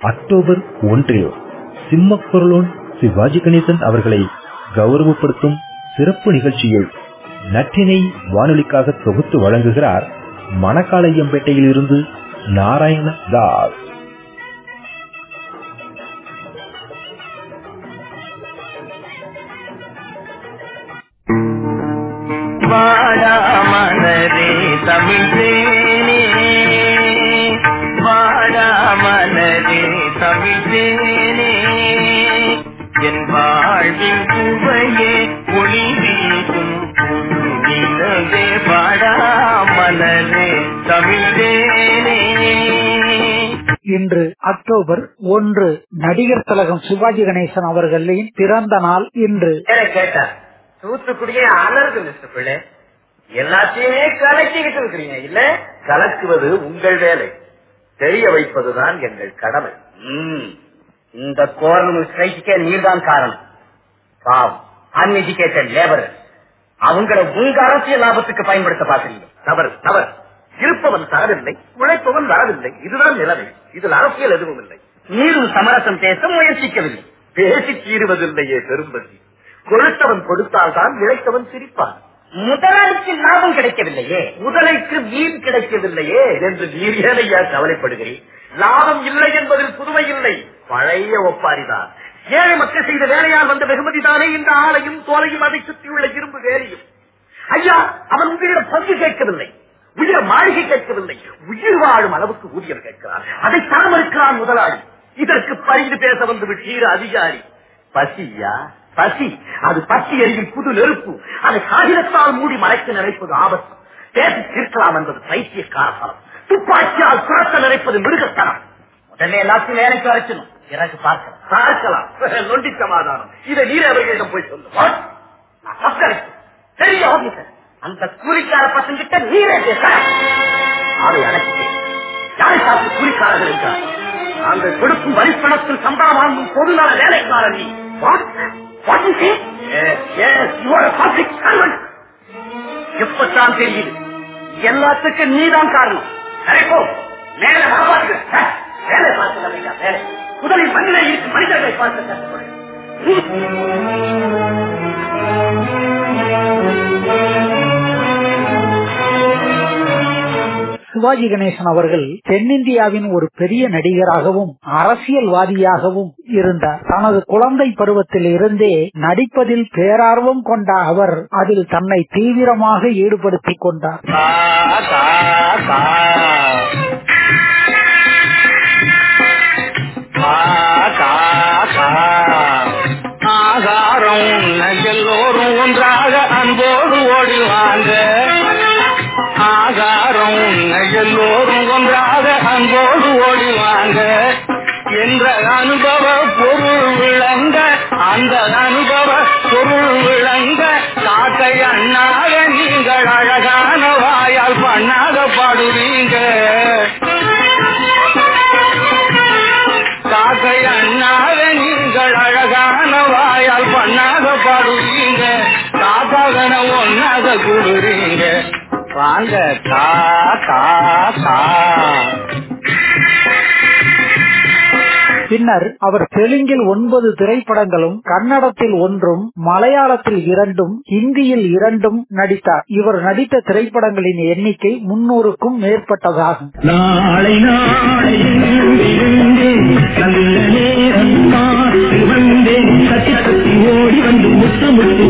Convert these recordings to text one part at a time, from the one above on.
October ஒன்றில் சிம்மக்குரலோன் சிவாஜி கணேசன் அவர்களை கௌரவப்படுத்தும் சிறப்பு நிகழ்ச்சியை நற்றினை வானொலிக்காக தொகுத்து வழங்குகிறார் மணக்காளையம்பேட்டையிலிருந்து நாராயண தாஸ். திலகம் சிவாஜி கணேசன் அவர்களின் பிறந்த நாள் இன்று. கேட்டார். தூத்துக்குடியே அலருது மிஸ்டர் பிள்ளை. எல்லாத்தையுமே கலக்கிக்கிட்டு இருக்கிறீங்க. இல்ல? கலக்குவது உங்கள் வேலை. தெரிய வைப்பதுதான் எங்கள் கடமை. இந்த கோரணம் கைக்க நீர்தான் காரணம். பாவம். Uneducated labour. அவங்கள உங்க அரசியல் லாபத்துக்கு பயன்படுத்த பாக்குறீங்க தவறு தவறு. இருப்பவன் தரவில்லை உழைப்பவன் வரவில்லை. இதுதான் நிலைமை. இதில் அரசியல் எதுவும் இல்லை. நீரும் சமரசம் பேச முயற்சிக்கவில்லை. பேசி தீருவதில்லையே பெரும்பதி. கொடுத்தவன் கொடுத்தால் தான் இழைத்தவன் சிரிப்பான். முதலாளிக்கு லாபம் கிடைக்கவில்லையே. முதலைக்கு மீன் கிடைக்கவில்லையே என்று நீர் ஏனையா கவலைப்படுகிறேன். லாபம் இல்லை என்பதில் புதுமை இல்லை. பழைய ஒப்பாரிதான். ஏழை மக்கள் செய்த வேலையால் வந்த வெகுமதி தானே இந்த ஆலையும் தோலையும் அதை சுற்றியுள்ள இரும்பு வேலையும். ஐயா அவன் உங்களிடம் பங்கு கேட்கவில்லை. உயிர மாளிகை கேட்கவில்லை. உயிர் வாழும் அளவுக்கு ஊதியம் கேட்கிறார் அதை தரம் இருக்கிறான் முதலாளி. இதற்கு பரிந்து பேச வந்து விட்டீர் அதிகாரி. பசியா? பசி. அது பசி எரியும் புது நெருப்பு. அதை காகிதத்தால் மூடி மறைத்து நினைப்பது ஆபத்து. பேசி தீர்க்கலாம் என்பது பைத்தியக்காரத்தனம். துப்பாக்கியால் சுரத்த நினைப்பது மிருகத்தனம். உடனே எல்லாத்தையும் வேலைக்கு வரைக்கணும் எனக்கு பார்க்கலாம். பார்க்கலாம். நொண்டி சமாதானம். இதை நீர் அவர்களிடம் போய் சொல்லுவோம் தெரிய அந்த கூலிக்கார பசங்கிட்ட நீரே பேச. அதை அடக்கிட்டேன் யாரை சாப்பிட்டு கூலிக்காரர்கள் இருக்கிறார் நாங்கள் கொடுக்கும் வரிப்பணத்தில் சம்பளம் வாங்கும் பொதுநல வேலைக்காரர் நீ. எப்பத்தான் தெரியுது எல்லாத்துக்கும் நீதான் காரணம். மேல காப்பாற்றுங்க வேலை பார்த்து வேலை முதலில் மண்ணிலே இருக்கு மனிதர்களை பார்த்து கற்றுக்கொள்ள சிவாஜி கணேசன் அவர்கள் தென்னிந்தியாவின் ஒரு பெரிய நடிகராகவும் அரசியல்வாதியாகவும் இருந்தார். தனது குழந்தை பருவத்தில் இருந்தே நடிப்பதில் பேரார்வம் கொண்ட அவர் அதில் தன்னை தீவிரமாக ஈடுபடுத்திக் கொண்டார். ஆகாரம் எல்லோரும் ஒன்றாக அன்போடு ஓடிவாங்க. என்ற அனுபவ பொருள் விளங்க அந்த அனுபவ பொருள் விளங்க தாத்தை அண்ணாக நீங்கள் அழகான வாயால் பண்ணாக பாடுவீங்க. தாத்தை அண்ணாக நீங்கள் அழகான வாயால் பண்ணாக பாடுவீங்க. காக்காகன ஒன்னாக கூடுறீங்க வாங்க கா கா கா. பின்னர் அவர் தெலுங்கில் ஒன்பது திரைப்படங்களும் கன்னடத்தில் ஒன்றும் மலையாளத்தில் இரண்டும் ஹிந்தியில் இரண்டும் நடித்தார். இவர் நடித்த திரைப்படங்களின் எண்ணிக்கை முன்னூறுக்கும் மேற்பட்டதாகும். ஓடி வந்து முத்து முத்து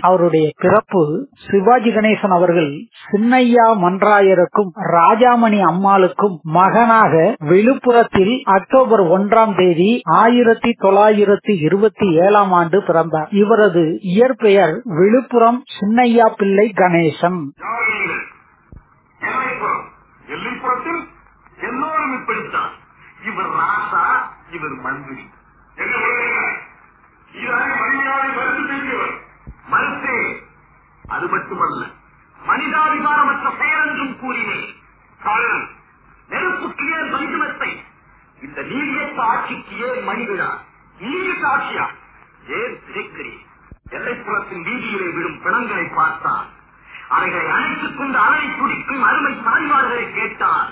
அவருடைய பிறப்பு சிவாஜி கணேசன் அவர்கள் சின்னையா மன்றாயருக்கும் ராஜாமணி அம்மாளுக்கும் மகனாக விழுப்புரத்தில் அக்டோபர் ஒன்றாம் தேதி ஆயிரத்தி தொள்ளாயிரத்தி இருபத்தி ஏழாம் ஆண்டு பிறந்தார். இவரது இயற்பெயர் விழுப்புரம் சின்னையா பிள்ளை கணேசன். எல்லைப்புறத்தில் எல்லோரும் இப்படித்தான். இவர் ராசா இவர் மந்திரி. என்ன மறுத்து மறுத்தே அது மட்டுமல்ல மனிதாதிகாரமற்ற பெயர் என்றும் கூறினேன் கள்ளன் நெருப்புக்கு ஏன் இந்த நீதியற்ற ஆட்சிக்கு ஏன் மணிவிழா? நீதியற்ற ஆட்சியா? ஏன் எல்லைப்புறத்தின் வீதியிலே விடும் பிணங்களை பார்த்தால் அவைகளை அணைத்துக் கொண்டு அலை துடிக்கும் அருமை தாய்மார்களை கேட்டான்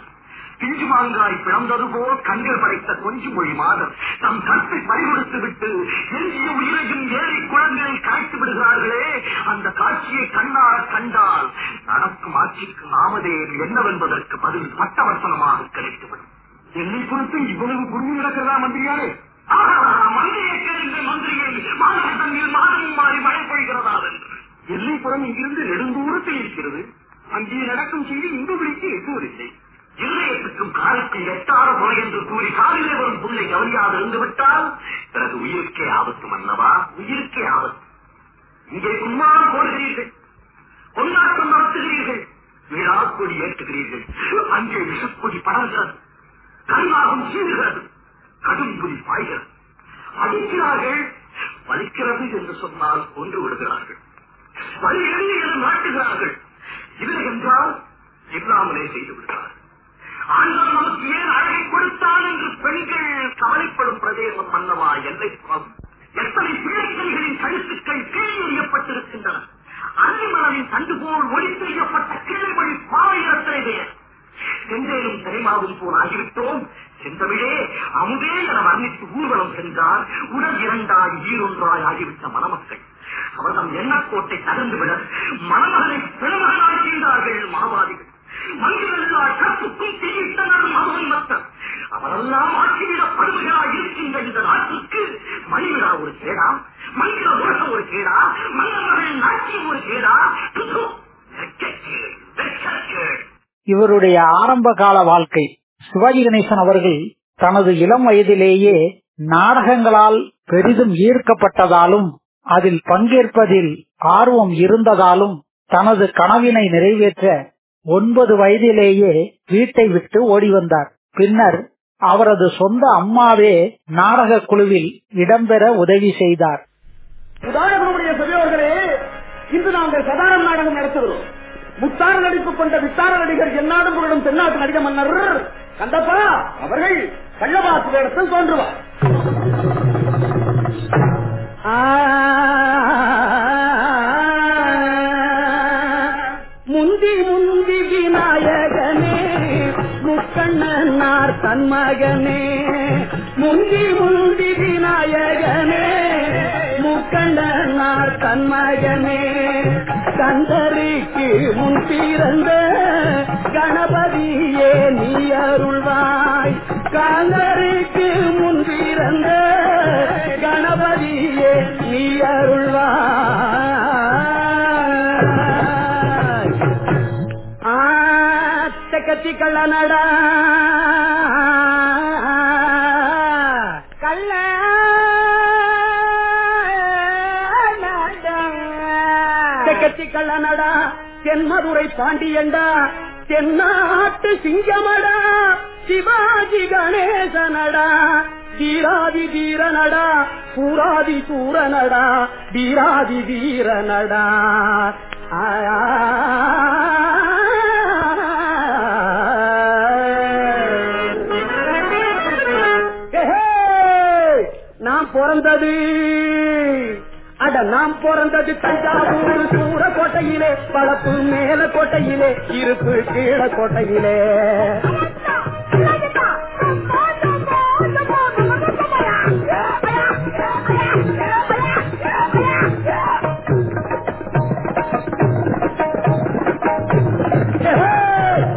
பிஞ்சு மாங்காய் பிளந்தது போல் கண்கள் படைத்த கொஞ்சு மொழி மாதம் தம் கற்பை பறிகொடுத்து விட்டு எஞ்சிய உயிரையும் ஏழை குழந்தையை கரைத்து விடுகிறார்களே அந்த காட்சியை கண்ணால் கண்டால் நடக்கும் ஆட்சிக்கு நாமதே என்னவென்பதற்கு பதில் பட்டவர்த்தனமாக கிடைத்துவிடும். என்னை குறித்து இவ்வளவு குடும்பி நடக்கிறதா மந்திரியாரே? மந்திரியை கேளுங்கள் மந்திரியை. மாநில தண்ணீர் மாறி மழை பொழிகிறதா என்று. எல்லைப்புறம் இங்கிருந்து நெடுந்தூரத்தில் இருக்கிறது. அங்கே நடக்கும் செய்தி இந்த விழிக்கு இல்லை. இருதயத்துக்கும் காலுக்கும் எட்டாத முறை என்று கூறி காலிலே வரும் புள்ளை கவனியாது இருந்து விட்டால் பிறகு உயிருக்கே ஆபத்து மன்னவா உயிருக்கே ஆபத்து. இங்கே சும்மாறு போடுகிறீர்கள். கொண்டாட்டம் நடத்துகிறீர்கள். விழாக்கொடி ஏற்றுகிறீர்கள். அங்கே விஷக்கொடி படர்கிறது கருணாகம் சீறுகிறது. கடும் புலி பாய்கிறது. அடிக்கிறார்கள். வலிக்கிறது என்று சொன்னால் கொன்று விடுகிறார்கள். வலி எழுதி என்று நாட்டுகிறார்கள். இல்லை என்றால் இல்லாமலே செய்து விடுகிறார்கள். ஆண்கள் நமக்கு ஏன் அழகை கொடுத்தான் என்று பெண்கள் கவலைப்படும் பிரதேசம் மன்னவா எல்லை புறம். எத்தனை பிள்ளைகளின் கழுத்துக்கள் கீழ் எறியப்பட்டிருக்கின்றன. அன்னிமலரின் தண்டுபோல் ஒளி செய்யப்பட்ட கீழே வழி பாவையிடத்திலே பெயர் செந்தேனும் சிறைமாவும் போல் ஆகிவிட்டோம். செந்தமிழே அமுதே என வர்ணித்து ஊர்வலம் சென்றார். உடல் இரண்டாய் ஈரொன்றாய் ஆகிவிட்ட மணமக்கள். அவர்தம் எண்ணக்கோட்டை தகர்ந்துவிட மணமகனை பிறமகனாய் செய்தார்கள் மனிதர்களால் மங்கிலல்லா கற்புக்கும் தீயிட்டனர் மகன் மத்தர் அவரெல்லாம் ஆட்சியிடப்படுவர்களாய் இருக்கின்ற இந்த நாட்டுக்கு மனிதா ஒரு கேடா மனித தோஷம் ஒரு கேடா மன்னர்கள் நாட்டியம் ஒரு கேடா இவருடைய ஆரம்ப கால வாழ்க்கை. சிவாஜி கணேசன் அவர்கள் தனது இளம் வயதிலேயே நாடகங்களால் பெரிதும் ஈர்க்கப்பட்டதாலும் அதில் பங்கேற்பதில் ஆர்வம் இருந்ததாலும் தனது கனவினை நிறைவேற்ற ஒன்பது வயதிலேயே வீட்டை விட்டு ஓடி வந்தார். பின்னர் அவரது சொந்த அம்மாவே நாடக குழுவில் இடம்பெற உதவி செய்தார். உதாரணங்களுடைய பெரியவர்களே இன்று நாங்கள் சதாரம் நாடகம் நடத்துகிறோம். முத்தார நடிப்பு கொண்ட வித்தார நடிகர் என்னாடும் புகழும் தென்னாட்டு நடிக மன்னர் கந்தப்பா அவர்கள் கள்ளவாசு இடத்தில் தோன்றுவார். முந்தி முன் முக்கண்ணனார் தன் மகனே முந்தி முந்தி விநாயகனே முக்கண்ணனார் தன் மகனே கந்தரிக்கு முன் பிறந்த கணபதியே நீ அருள்வாய். கந்தரிக்கு முன் பிறந்த கணபதியே நீ அருள்வாய். ஆத்தக்கத்தி கள்ளனடா கள்ளனடா தென்மதுரை பாண்டியண்டா தென்னாட்டு சிங்கமடா சிவாஜி கணேசனடா தீராதி தீரனடா பூராதி சூரனடா தீராதி வீரனடா நாம் பிறந்தது அட நாம் பிறந்தது தஞ்சாவூர் சூர கோட்டையிலே பழப்பு மேல கோட்டையிலே இருப்பு கீழ கோட்டையிலே.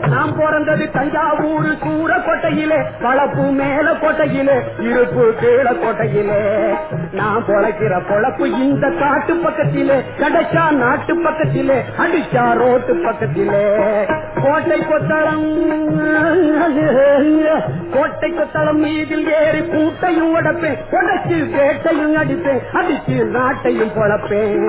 நாம் பிறந்தது தஞ்சாவூர் சூர கோட்டையிலே பழப்பு மேல கோட்டையிலே இருப்பு கீழ கோட்டையிலே. நான் பொழைக்கிற பொழப்பு இந்த காட்டு பக்கத்திலே கடைச்சா நாட்டு பக்கத்திலே அடிச்சா ரோட்டு பக்கத்திலே. கோட்டை கொத்தளம் கோட்டை கொத்தளம் மீதில் ஏறி கூட்டையும் உடப்பேன் உடைச்சு வேட்டையும் அடிப்பேன் அடிச்சு நாட்டையும் பொழப்பேன்.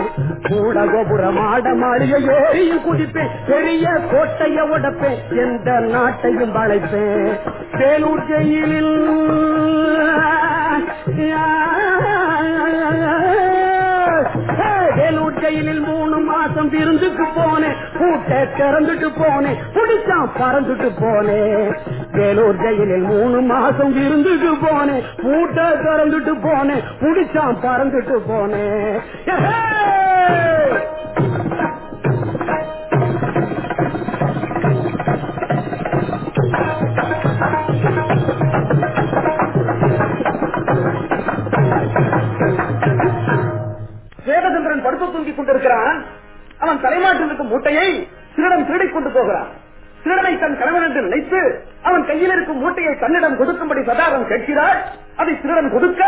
கூட கோபுர மாட மாளிகை ஏறியும் குடிப்பேன் பெரிய கோட்டைய உடப்பேன் எந்த நாட்டையும் வளைப்பேன் வேலூர் ஜெயிலில் விருந்துக்கு போனேன் கூட்ட திறந்துட்டு போனேன் புடிச்சான் பறந்துட்டு போனேன் வேலூர் ஜெயிலில் மூணு மாசம் விருந்துக்கு போனேன் கூட்ட திறந்துட்டு போனேன் புடிச்சான் பறந்துட்டு போனேன் இருக்கும் மூட்டையை திருடன் திருடிக் கொண்டு போகிறான். திருடனை தன் கணவன் என்று நினைத்து அவன் கையில் இருக்கும் மூட்டையை தன்னிடம் கொடுக்கும்படி சதாரம் கேட்கிறாள். அதை திருடன் கொடுக்க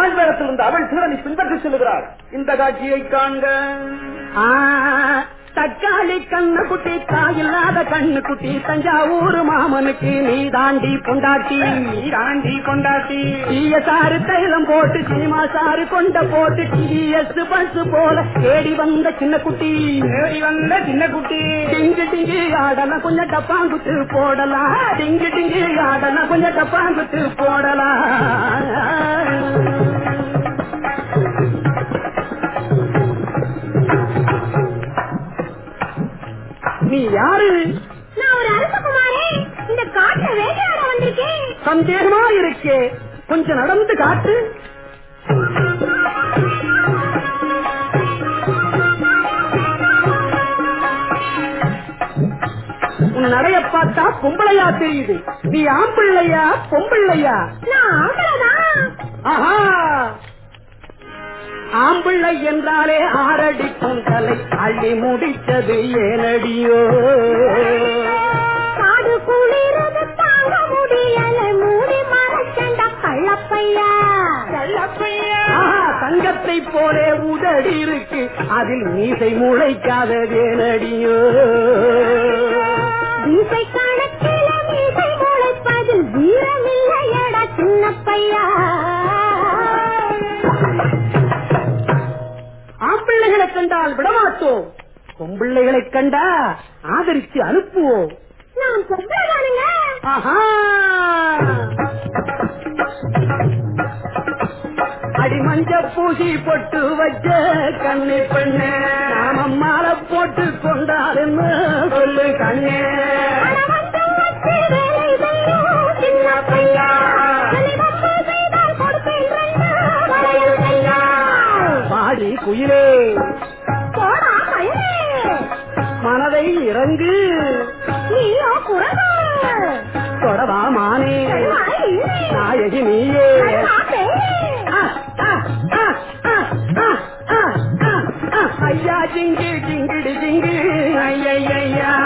ஆண் வேடத்தில் இருந்த அவள் திருடனை பின்பற்றி செல்கிறாள் இந்த காட்சியை காண்க. தக்காளி கண்ணு குட்டி தாயில்லாத கண்ணு குட்டி தஞ்சாவூர் மாமனுக்கு நீ தாண்டி பொண்டாட்டி. நீ தாண்டி பொண்டாட்டி தீய சாறு தைலம் போட்டு சினிமா சாறு கொண்ட போட்டு டிஎஸ் பஸ் போல தேடி வந்த சின்ன குட்டி. தேடி வந்த சின்ன குட்டி. டிங்கு டிங்கு ஆடலாம் கொஞ்சம் டப்பாங்குத்து போடலாம். டிங்கு டிங்கு ஆடலாம் கொஞ்சம் டப்பாங்குத்து போடலாம். நீ யாரு? நான் ஒரு அரசகுமாரே இந்த காட்டுல வேட்டையாட வந்திருக்கேன். சந்தேகமா இருக்கே. கொஞ்சம் நடந்து காட்டு. உன் நடைய பார்த்தா பொம்பளையா தெரியுது. நீ ஆம்பிள்ளையா பொம்பிள்ளையா? நான் ஆம்பளதான். ஆஹா! ஆம்பிள்ளை என்றாலே ஆரடி பொங்கலை அள்ளி முடித்தது ஏனடியோ? காடு குளிரது தாங்க முடியல. மூடி மறைச்சண்ட கள்ளப்பையா. ஆஹா, தங்கத்தை போலே உதடி இருக்கு. அதில் மீசை முளைக்காதது ஏனடியோ? மீசை கணக்கில மீசை முளைப்பதில் வீரமில்லையடா சின்ன பையா ஆம்பிள்ளைகளை கண்டால் விடமாட்டோம் பொம்பிள்ளைகளை கண்டா ஆதரித்து அனுப்புவோம் நான் பொம்பளைதானுங்க. ஆஹா! அடி மஞ்ச பூசி பொட்டு வச்ச கண்ணு பெண்ணு. நாம மாலை போட்டு கொண்டாருன்னு சொல்லு கண்ணே. மனதை இறங்கு. நீயோ தொடவா மானே. நாயகி நீயே. ஐயா ஜிங்கு ஜிங்கிடி ஜிங்கு. ஐயா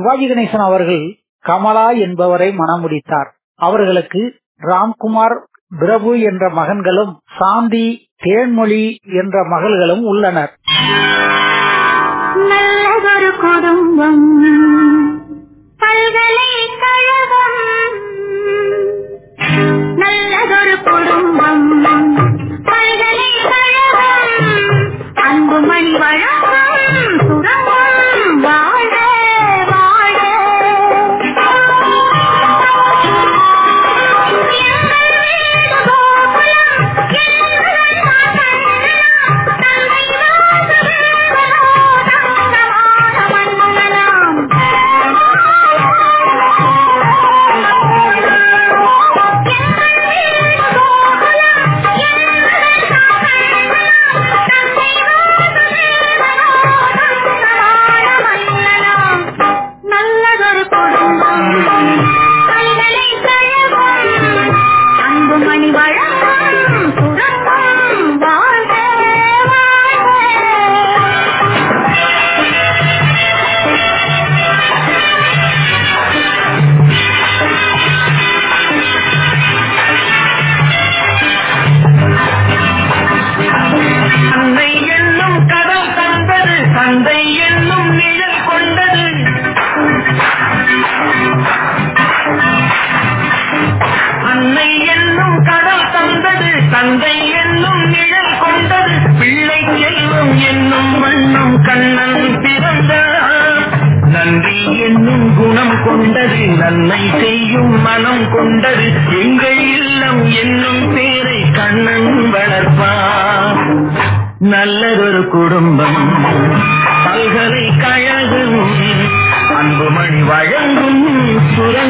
சிவாஜி கணேசன் அவர்கள் கமலா என்பவரை மணமுடித்தார். அவர்களுக்கு ராம்குமார் பிரபு என்ற மகன்களும் சாந்தி தேன்மொழி என்ற மகள்களும் உள்ளனர். நல்லதொரு குடும்பம் பல்கலைக்கழகம் நல்லதொரு குடும்பம் பல்கலைக்கழகம் அன்புமணி வழங்கும் நன்மை செய்யும் மனம் கொண்டது எங்கள் இல்லம் என்னும் பேரை கண்ணன் வளர்ப்பார். நல்லதொரு குடும்பம் பல்கலைக்கழகம் அன்புமணி வழங்கும் சுரங்கம்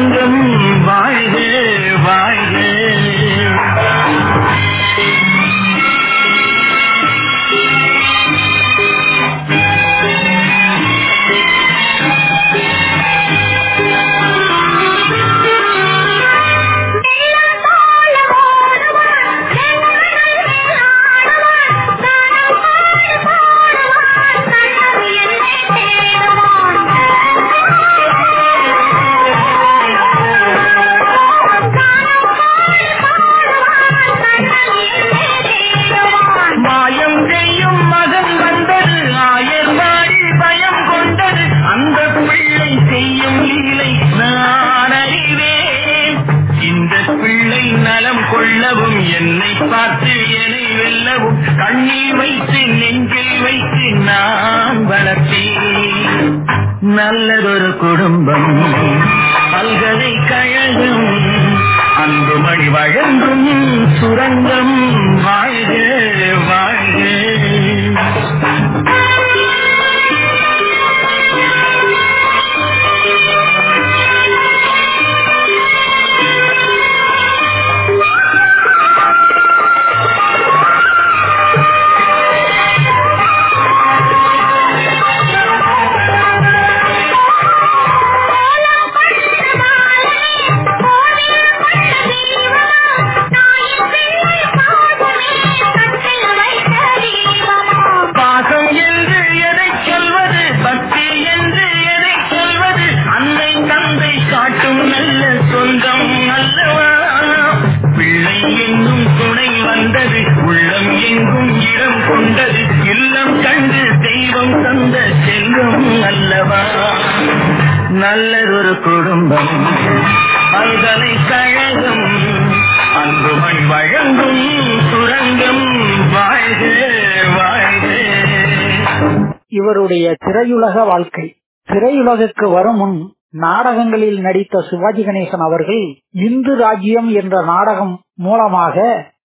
இவருடைய திரையுலக வாழ்க்கை. திரையுலகுக்கு வரும் முன் நாடகங்களில் நடித்த சிவாஜி கணேசன் அவர்கள் இந்து ராஜ்யம் என்ற நாடகம் மூலமாக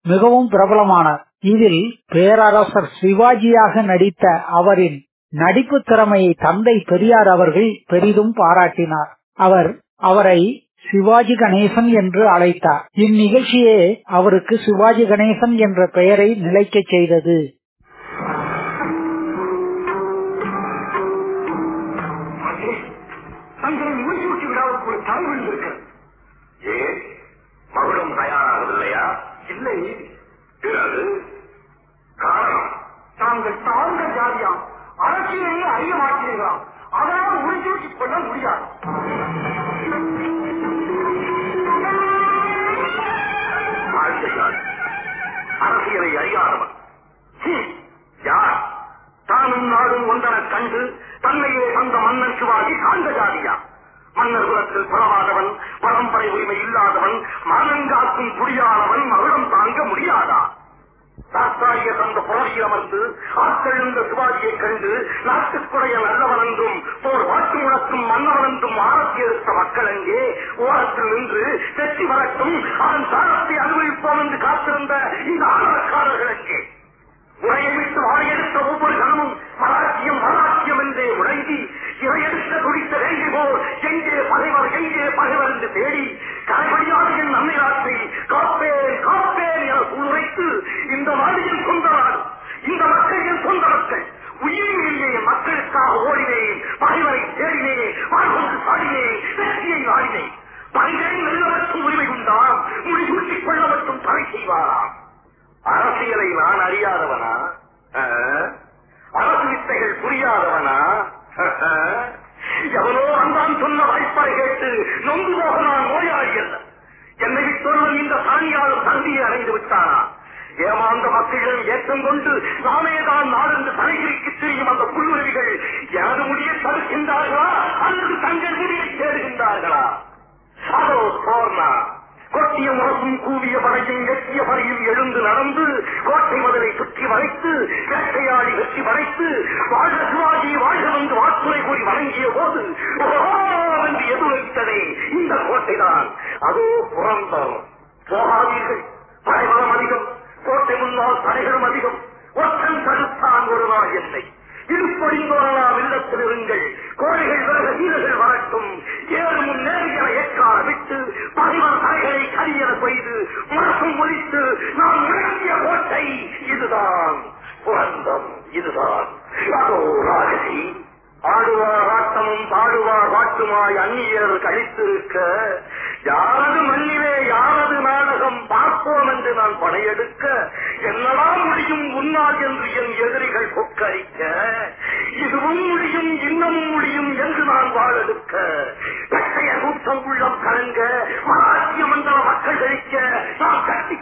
மிகவும் பிரபலமானார். இதில் பேரரசர் சிவாஜியாக நடித்த அவரின் நடிப்பு திறமையை தந்தை பெரியார் அவர்கள் பெரிதும் பாராட்டினார். அவர் அவரை சிவாஜி கணேசன் என்று அழைத்தார். இந்நிகழ்ச்சியே அவருக்கு சிவாஜி கணேசன் என்ற பெயரை நிலைக்கச் செய்தது. கூடாது காரணம் தாங்கள் தாழ்ந்த ஜாதியாம். அரசியலையே அறிய மாட்டீர்களாம் அதனால் உறுதியூட்டிக் கொள்ள முடியாது. அரசியலை அறியாதவன். யார்? தானும் நாடும் ஒன்றன கண்டு தன்னையே தந்த மன்னன் சிவாஜி சார்ந்த ஜாதியா. மன்னர் குலத்தில் புறவாதவன் பரம்பரை உரிமை இல்லாதவன் மானங்காக்கும் புரியாதவன் மகுடம் தாங்க முடியாதா? சாஸ்தாரிய தந்த புறவியில் அமர்ந்து ஆட்கெழுந்த சிவாஜியை கண்டு நாட்டுக்குடைய நல்லவன் என்றும் போர் வாட்டு முழக்கும் மன்னவன் என்றும் ஆரத்தி எடுத்த மக்கள் அங்கே ஓரத்தில் நின்று வெற்றி வரட்டும் அவன் சாரத்தை அனுபவிப்போம் என்று காத்திருந்த இந்த ஆனக்காரர்கள் அங்கே. உரையை விட்டு வாயெடுத்த ஒவ்வொரு கணமும் மராட்சியம்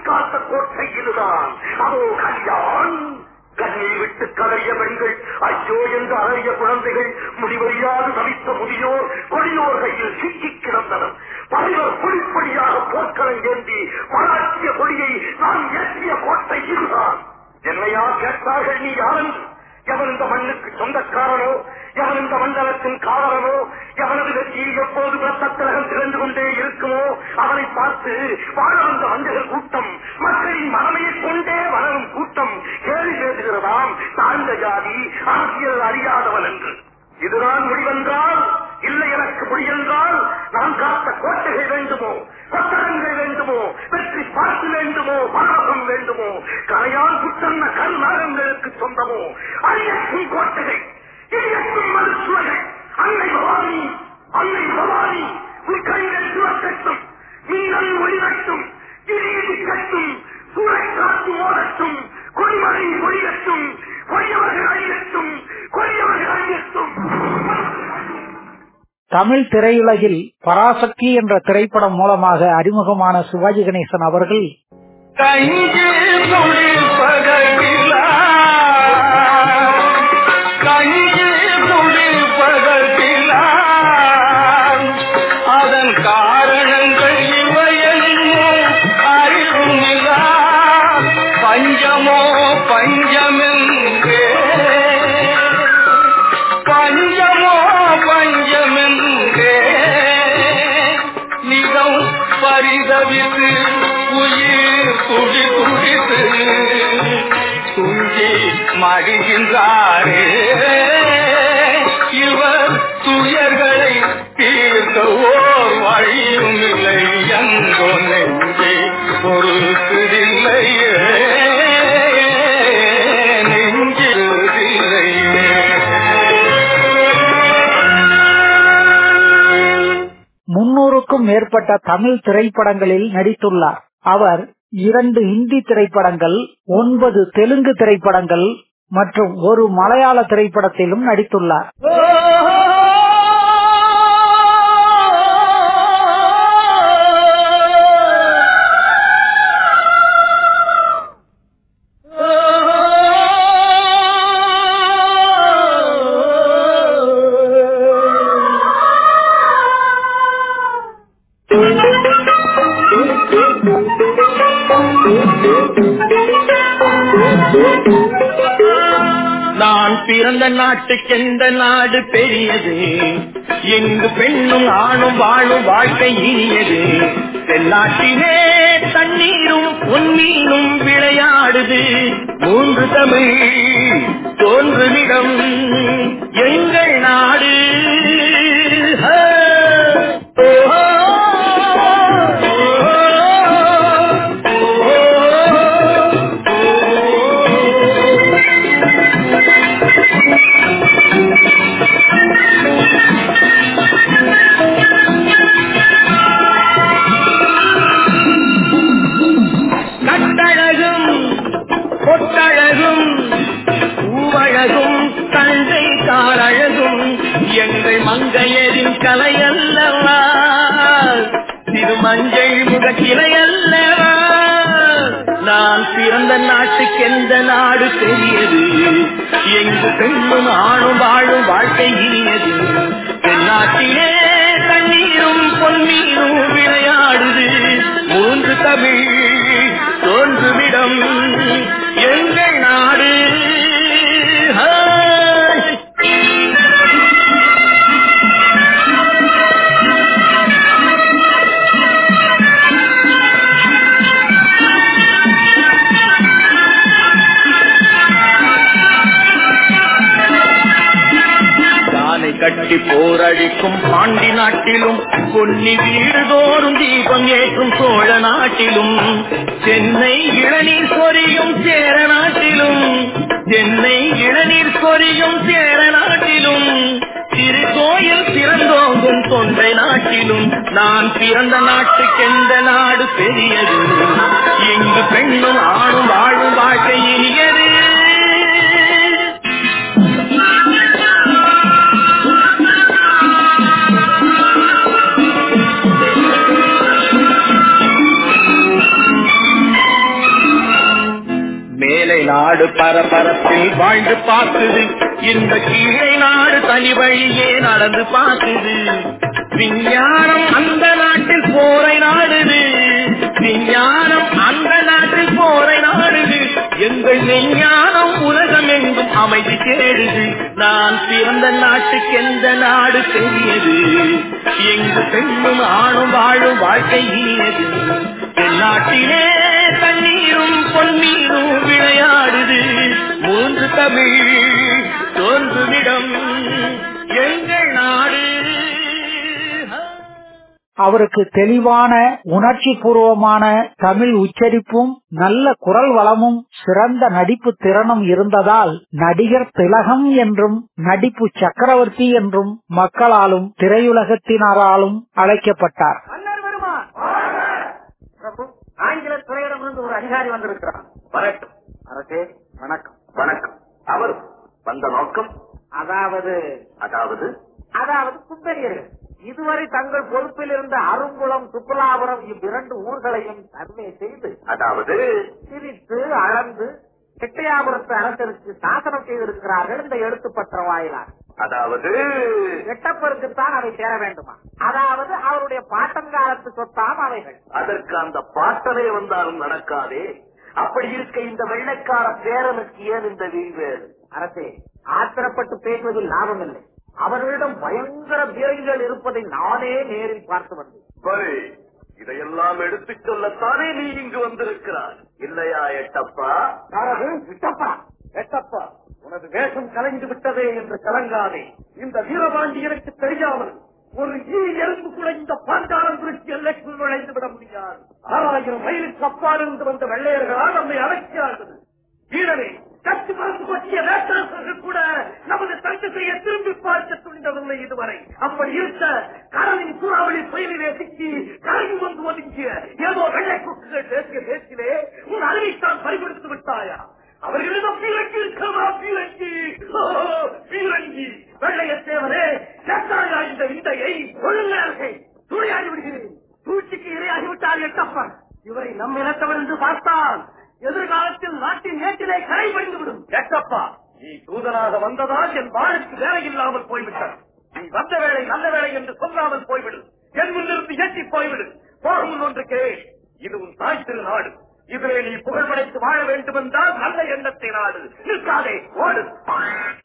காத்த கோட்டை இதுதான். அதோ கல்யாண் கண்ணை விட்டு கதறிய பெண்கள் ஐயோ என்று அலறிய குழந்தைகள் முடிவறியாது தவித்த முதியோர் கொடியோர் கையில் சிக்கி கிடந்தனர். பகைவர் பொடிப்படியாக போர்க்களம் ஏந்தி மராட்டிய கொடியை நான் ஏற்றிய கோட்டை இதுதான். என்னையா கேட்டார்கள் நீ யாரென்று எவன் இந்த மண்ணுக்கு சொந்தக்காரனோ? எவன் இந்த மண்டலத்தின் காவலனோ? எவனது வெற்றி எப்போது ரத்தத்திலகம் திறந்து கொண்டே இருக்குமோ அவனை பார்த்து வாழ வந்த கூட்டம் மக்களின் மனமையை கொண்டே வளரும் கூட்டம் கேள்வி பேசுகிறதாம் தாழ்ந்த ஜாதி அரசியல் அறியாதவன் என்று. இதுதான் முடிவென்றால் இல்லை எனக்கு முடியென்றால் நான் காத்த கோட்டைகள் வேண்டுமோ கொத்தகங்கள் வேண்டுமோ வெற்றி பார்த்து வேண்டுமோ பாரதம் வேண்டுமோ கலையால் கல் நகரங்களுக்கு சொந்தமோ அரியக்கும் கோட்டைகள் இடியக்கும் மருத்துவர்கள் அன்னை பவானி அன்னை பவானி உன் கைகள் துவக்கட்டும் மின்னல் ஒளிரட்டும் இடி கட்டும் சூறைக்காற்று ஓடட்டும் கொடிமலை ஒளிரட்டும் கொடியவர்கள் அழியட்டும் கொடியவர்கள் அழியட்டும் தமிழ் திரையுலகில் பராசக்தி என்ற திரைப்படம் மூலமாக அறிமுகமான சிவாஜி கணேசன் அவர்கள் இவர் துயர்களை தீர்க்க ஓர் வழியும் இல்லை எங்கோ நெஞ்சே. பொறுத்தில்லையே முன்னூறுக்கும் மேற்பட்ட தமிழ் திரைப்படங்களில் நடித்துள்ளார். அவர் இரண்டு இந்தி திரைப்படங்கள் ஒன்பது தெலுங்கு திரைப்படங்கள் மற்றும் ஒரு மலையாள திரைப்படத்திலும் நடித்துள்ளார். நாட்டுக்கு நாட்டுக்கெந்த நாடு பெரியது எங்கு பெண்ணும் ஆணும் வாழும் வாழ்க்கை இனியது தென்னாட்டிலே தண்ணீரும் பொன்னீரும் விளையாடுது மூன்று தமிழ் தோன்றுமிடம் எங்கள் நாடு ஹே! ஓஹோ! கலையல்லவா? கலை அல்லவா திருமஞ்சள் முகக்கிளை நான் பிறந்த நாட்டுக்கு எந்த நாடு தெரியது எங்கு பெண்ணும் ஆணும் வாழும் வாழ்க்கை இனியது? நாட்டிலே தண்ணீரும் பொன்னீரும் விளையாடுது. மூன்று தமிழ் கட்டி போரடிக்கும் பாண்டி நாட்டிலும் பொன்னி வீடுதோறும் தீபம் ஏற்றும் சோழ நாட்டிலும் சென்னை இளநீர் சொரியும் சேர நாட்டிலும் சென்னை இளநீர் சொரியும் சேர நாட்டிலும் திரு கோயில் பிறந்தோங்கும் தொண்டை நாட்டிலும் நான் பிறந்த நாட்டுக்கெந்த நாடு பெரியது? இங்கு பெண்ணும் ஆணும் வாழும் வாழ்க்கை இனியது? நாடு பரபரப்பில் வாழ்ந்து பார்க்குது. இந்த கீழே நாடு தனி வழியே நடந்து பார்க்குது. விஞ்ஞானம் அந்த நாட்டில் போரை நாடுது. விஞ்ஞானம் அந்த நாட்டில் போரை நாடுது. எங்கள் விஞ்ஞானம் உலகம் எங்கும் அமைதி தேடுது. நான் பிறந்த நாட்டுக்கு எந்த நாடு பெரியது? எங்கு பெண்ணும் ஆணும் வாழும் வாழ்க்கை இனியது. என் நாட்டிலே தண்ணீரும் பொன்னீரும் விளையாடுது. மூன்று தமிழ் தோன்றுமிடம் எங்கள் நாடு. அவருக்கு தெளிவான உணர்ச்சி பூர்வமான தமிழ் உச்சரிப்பும் நல்ல குரல் வளமும் சிறந்த நடிப்பு திறனும் இருந்ததால் நடிகர் திலகம் என்றும் நடிப்பு சக்கரவர்த்தி என்றும் மக்களாலும் திரையுலகத்தினராலும் அழைக்கப்பட்டார் மன்னர் வருமா பிரபு ஆங்கில துறையிடமிருந்து ஒரு அதிகாரி வந்திருக்கிறார் வரட்டும். அரசே வணக்கம். வணக்கம். அவர் வந்த நோக்கம்? அதாவது அதாவது? அதாவது சுந்தரியர்கள் இதுவரை தங்கள் பொறுப்பில் இருந்த அருங்குளம் சுற்றுலாபுரம் இவ்விரண்டு ஊர்களையும் சர்வே செய்து அதாவது? பிரித்து அளந்து எட்டையாபுரத்து அரசருக்கு சாசனம் செய்திருக்கிறார்கள் இந்த எழுத்துப்பற்ற வாயிலாக. அதாவது எட்டப்பருக்குத்தான் அவை சேர வேண்டுமா? அதாவது அவருடைய பாட்டங்காலத்து சொத்தாம் அவைகள். அதற்கு அந்த பாட்டனை வந்தாலும் நடக்காதே. அப்படி இருக்க இந்த வெள்ளைக்கார பேரனுக்கு ஏன் இந்த வீழ்வேடு அரசே ஆத்திரப்பட்டு பேசுவதில் லாபம் இல்லை அவர்களிடம் பயங்கர வீரர்கள் இருப்பதை நானே நேரில் பார்த்து வந்தேன். இதையெல்லாம் எடுத்துச் சொல்லத்தானே நீ இங்கு வந்திருக்கிறாய்? இல்லையா எட்டப்பா? யாரது? விட்டப்பா எட்டப்பா. உனது வேஷம் கலைந்து விட்டதே என்று கலங்காதே. இந்த வீரபாண்டியனுக்கு தெரியாமல் ஒரு ஈ எறும்பு கூட இந்த பாண்டாளம் குறிச்சி எல்லைக்குள் நுழைந்து விட முடியாது. ஆறாயிரம் மைலுக்கு அப்பால் இருந்து வந்த வெள்ளையர்களால் நம்மை அழைக்கிறார்கள் வீரரே கட்டு மரத்து பற்றிய வேட்டாளர்கள் கூட நமது தட்டு திரும்பி பார்க்க துணிந்தவில்லை இதுவரை. அப்படி இருக்க கடலின் சூறாவளி புயலிலே சிக்கி கரையும் வந்து ஒதுங்கிய ஏதோ வெள்ளை குக்குகள் பேசிய பேச்சிலே உன் அறிவைத்தான் பறிகொடுத்து விட்டாயா? அவர்களிடம் பீரங்கி இருக்கிறதா பீரங்கி பீரங்கி வெள்ளையத்தேவரே கேட்டாயா இந்த விந்தையை கொள்ளுங்கள் துணையாகி விடுகிறேன். சூழ்ச்சிக்கு இரையாகிவிட்டார் எட்டப்பன் இவரை நம் இனத்தவர் என்று பார்த்தால் எதிர்காலத்தில் நாட்டின் நேற்றிலே கரை படிந்துவிடும் எட்டப்பா நீ தூதனாக வந்ததால் என் வாழ்க்கை வேலை இல்லாமல் போய்விட்டார் நீ வந்த வேலை நல்ல வேலை என்று சொல்லாமல் போய்விடும் என் முன்னிருந்து ஏற்றி போய்விடு. போகும் ஒன்று கே இது உன் தாய் திருநாடு. இதிலே நீ புகழ் படைத்து வாழ வேண்டும் என்றால் நல்ல எண்ணத்தை நாடு. நிற்காதே ஓடு.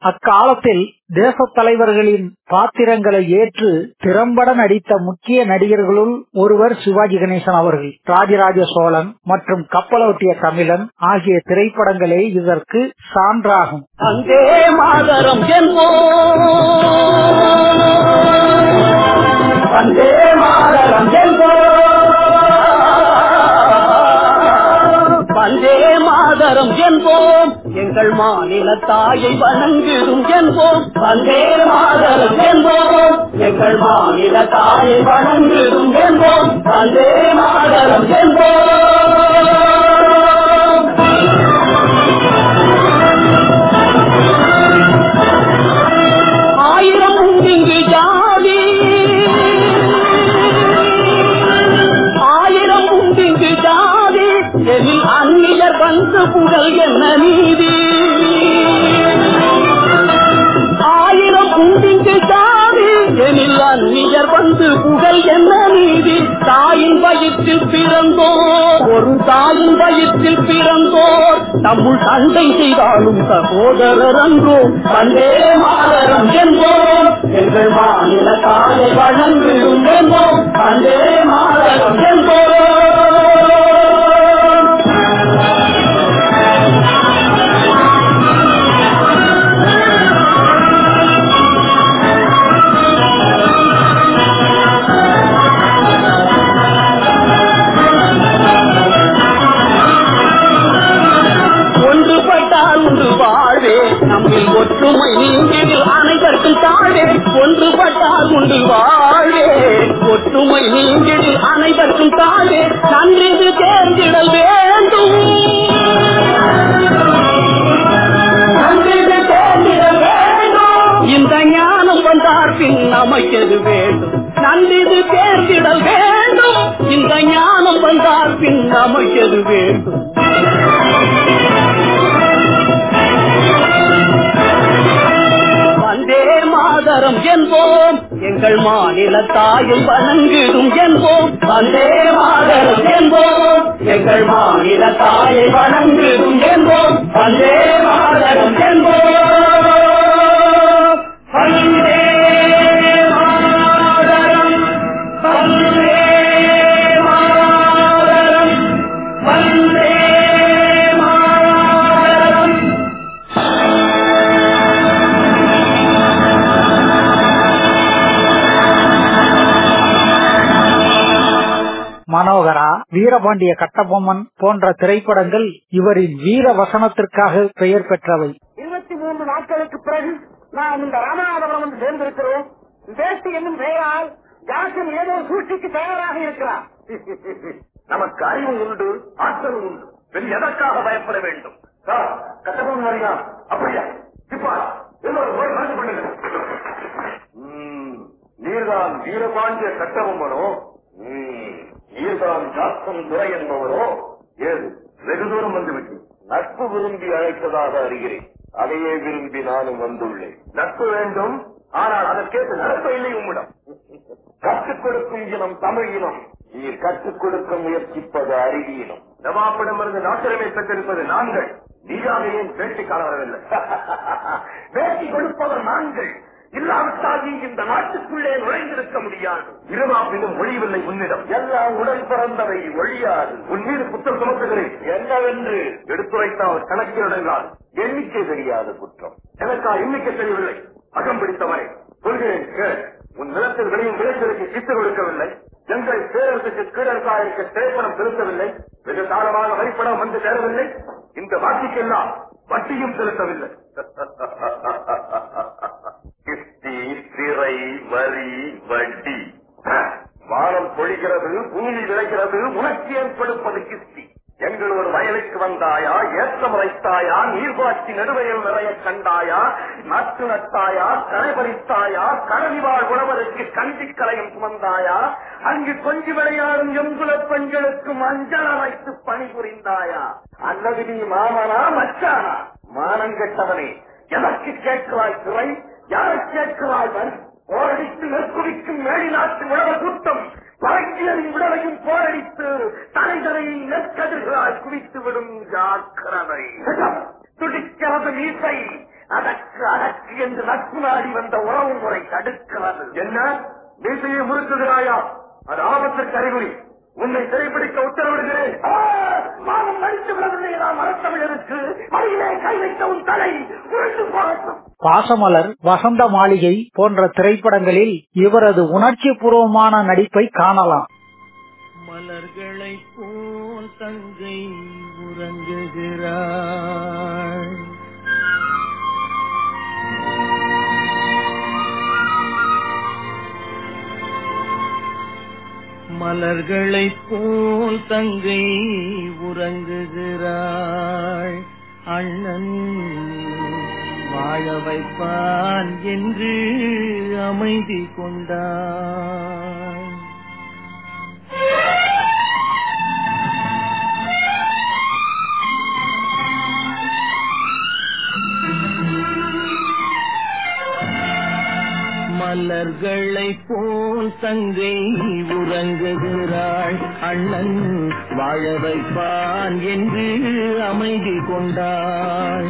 அக்காலத்தில் தேசத் தலைவர்களின் பாத்திரங்களை ஏற்று திறம்பட நடித்த முக்கிய நடிகர்களுள் ஒருவர் சிவாஜி கணேசன் அவர்கள் ராஜராஜ சோழன் மற்றும் கப்பலோட்டிய தமிழன் ஆகிய திரைப்படங்களே இதற்கு சான்றாகும். அங்கே மாதரம் என்போம் அங்கே மாதரம் மாதரம் என்போம். எங்கள் மாநில தாயை வணங்கிடும் என்போம். வந்தே மாதரம் என்போம். எங்கள் மாநில தாயை வணங்கிடும் என்போம். வந்தே மாதரம் என்போம். ஆயிரம் இங்கு ஜாதி. எதில் அந்நியர் வந்த புகழ் என்ன நீதி ஆயிரம் பூண்டிங்கு ஜாதி எனில் அந்நியர் வந்து புகழ் என்ன நீதி தாயின் வயிற்றில் பிறந்தோர் ஒரு தாயின் வயிற்றில் பிறந்தோர். நம்முள் சண்டை செய்தாலும் சகோதரர் அன்றோம் வந்தே மாதரம் என்போம். எங்கள் மாநில காலை வழங்கிடும் என்போம். வந்தே மாதரம் என்போம். அனைவருக்கும் தாழே நன்றிது தேர்ந்திடல் வேண்டும். நன்றிது தேர்ந்திடல் வேண்டும். இந்த ஞானம் வந்தார் பின் அமைச்சது வேண்டும்? நன்றிது தேர்ந்திடல் வேண்டும். இந்த ஞானம் வந்தார் பின் அமைச்சது வேண்டும்? வந்தே மாதரம் என்போம். எங்கள் மாநில தாயும் வணங்கிடும் என்போம் வந்தே மாதரம் என்போம் எங்கள் மாநில தாயை வணங்கிடும் என்போம் வந்தே மாதரம் என்போம் வீரபாண்டிய கட்டபொம்மன் போன்ற திரைப்படங்கள் இவரின் வீர வசனத்திற்காக பெயர் பெற்றவை. இருபத்தி மூன்று நாட்களுக்கு பிறகு நாம் இந்த ராமநாதபுரம் வந்து சேர்ந்திருக்கிறோம். வேஷ்டி என்னும் பெயரால் ஜாசன் ஏதோ சூழ்ச்சிக்கு தயாராக இருக்கிறார். நமக்கு அறிவு உண்டு ஆற்றலும் உண்டு. பின் எதற்காக பயப்பட வேண்டும்? சார் கட்டபொம்மன் அறியா? அப்படியா? சிப்பா எல்லோரும் போய் மனசு பண்ணுங்க நீர்தான் வீரபாண்டிய கட்டபொம்மனோ? ஈர்தான் காக்கும் துறை என்பவரோ? ஏது? வெகு தூரம் வந்துவிட்டு நட்பு விரும்பி அழைப்பதாக அறிகிறேன். அதையே விரும்பி நானும் வந்துள்ளேன். நட்பு வேண்டும்? ஆனால் அதற்கேற்ற நடப்பு இல்லை உம்மிடம். கற்றுக் கொடுக்கும் இனம் தமிழ் இனம். நீர் கற்றுக் கொடுக்க முயற்சிப்பது அறிவியினம் நவாப்பிடமிருந்து நாட்டுரிமை பெற்றிருப்பது நாங்கள். நீயாக ஏன் வேட்டி காண வரவில்லை வேட்டி கொடுப்பவர் நாங்கள். இல்லாவிட்டால் நீ இந்த நாட்டுக்குள்ளே நுழைந்திருக்க முடியாது. இருமாப்பினும் ஒழியவில்லை உன்னிடம். எல்லாம் உடன் பிறந்தவை ஒழியாது உன் மீது குற்றம் சுமத்துகிறேன். என்னவென்று? எடுத்துரைத்தால் கணக்கிலடங்கால் எண்ணிக்கை தெரியாத குற்றம். எனக்கா எண்ணிக்கை தெரியவில்லை? அகம் பிடித்தவரை. சொல்கிறேன் கேள். உன் நிலத்தில் விளையும் விளைச்சலுக்கு சீட்டு கொடுக்கவில்லை. எங்கள் பேரரசுக்கு கீழரசா இருக்க திரைப்படம் செலுத்தவில்லை. வெகு காலமாக வரிப்படம் வந்து சேரவில்லை. இந்த வாக்கிக்கெல்லாம் வட்டியும் செலுத்தவில்லை. திரை வரி வட்டி. வானம் பொழிகிறது பூமி விளைகிறது உனக்கு ஏற்படுப்பது கிஸ்தி. எங்கள் ஒரு வயலுக்கு வந்தாயா ஏற்றம் உரைத்தாயா நீர்வாட்சி நடுவயல் நிறைய கண்டாயா நாட்டு நட்டாயா கரை பறித்தாயா கரணிவாழ் உழவருக்கு கஞ்சி சுமந்தாயா அங்கு கொஞ்சி விளையாடும் எங்குல பெண்களுக்கும் அஞ்சல் அமைத்து பணிபுரிந்தாயா. அல்லது நீ மாமனா மச்சானா? மானம் கெட்டவனே எனக்கு கேட்கிறாய் துறை? யாரை கேட்கிறாய் வரி போரடித்து நெற்குவிக்கும் மேடி நாட்டு உழவர் கூட்டம் பழங்கியலின் விடலையும் போரடித்து தலைதலையை நெற்கதிர்களால் குவித்து விடும் ஜாக்கிரதை துடிக்கிறது மீசை. அதற்கு அதற்கு என்று நட்பு நாடி வந்த உறவு முறை தடுக்கிறது. என்ன? மீசையை முறுக்குகிறாயா அது ஆபத்திற்கு அறிகுறி. உன்னை சிறைப்பிடிக்க உத்தரவிடுகிறேன். மானம் நடித்து விடவில்லை நாம் மரத்தமிழருக்கு மடியிலே கை வைத்த உன் தலை உருண்டு போகட்டும். பாசமலர் வசந்த மாளிகை போன்ற திரைப்படங்களில் இவரது உணர்ச்சி பூர்வமான நடிப்பை காணலாம். மலர்களை போல் தங்கை உறங்குகிறாள். மலர்களை போல் தங்கை உறங்குகிறாள். அண்ணன் வாழ வைப்பான் என்று அமைதி கொண்டான் மலர்களை போல் தங்கை உறங்குகிறாள். அண்ணன் வாழ வைப்பான் என்று அமைதி கொண்டாள்.